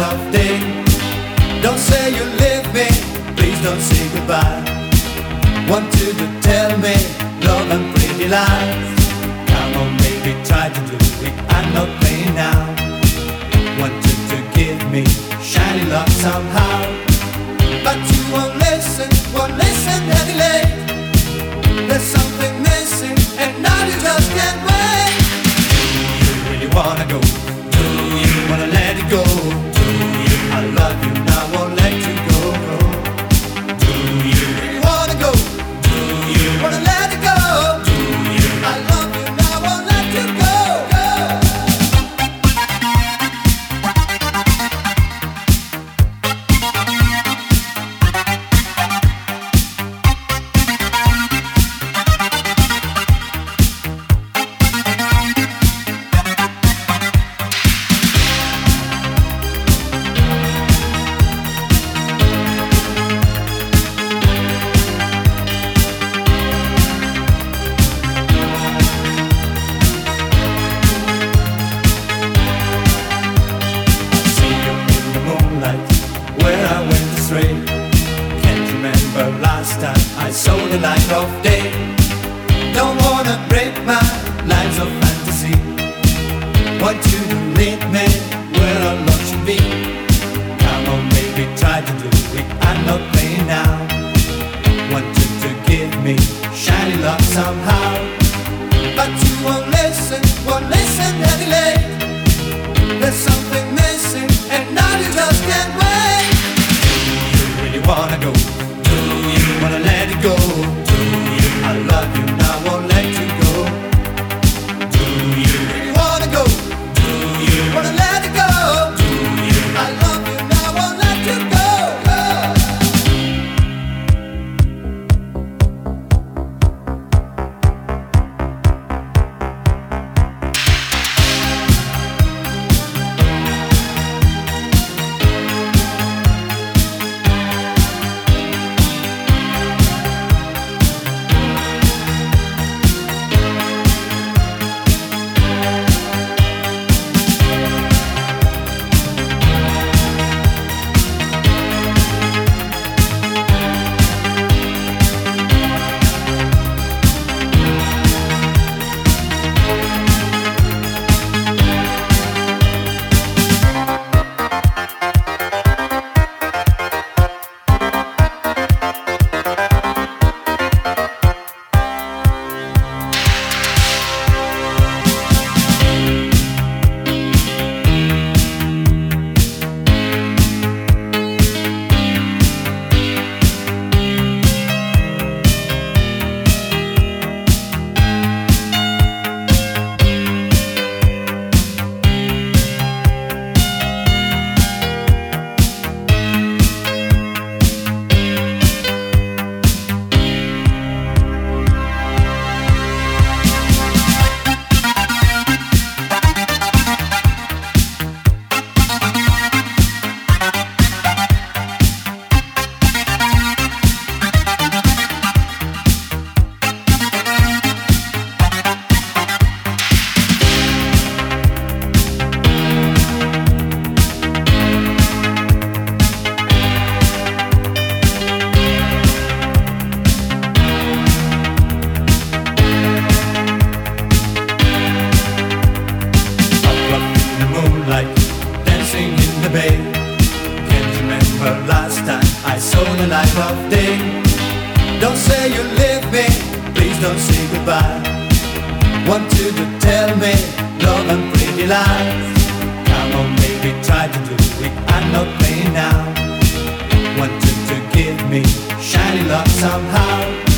of day. Don't say you leave me, please don't say goodbye. Want you to tell me love and pretty lies? Come on, baby, try to do it. I'm not playing now. Want you to give me shiny love somehow, but you won't listen, won't listen anyway. There's something missing, and now you just can't wait. You really wanna go? I went. Can't remember last time I saw the light of day. Don't wanna break my lines of fantasy. Want you lead me where our love should be. Come on, baby, try to do it. I'm not playing now. Want you to give me shiny love somehow. But you won't listen, won't listen anyway. There's the bay. Can't remember last time I saw the light of day. Don't say you leave me, please don't say goodbye. Want you to tell me love and pretty lies. Come on, baby, try to do it. I'm not playing now. Want you to give me shiny love somehow.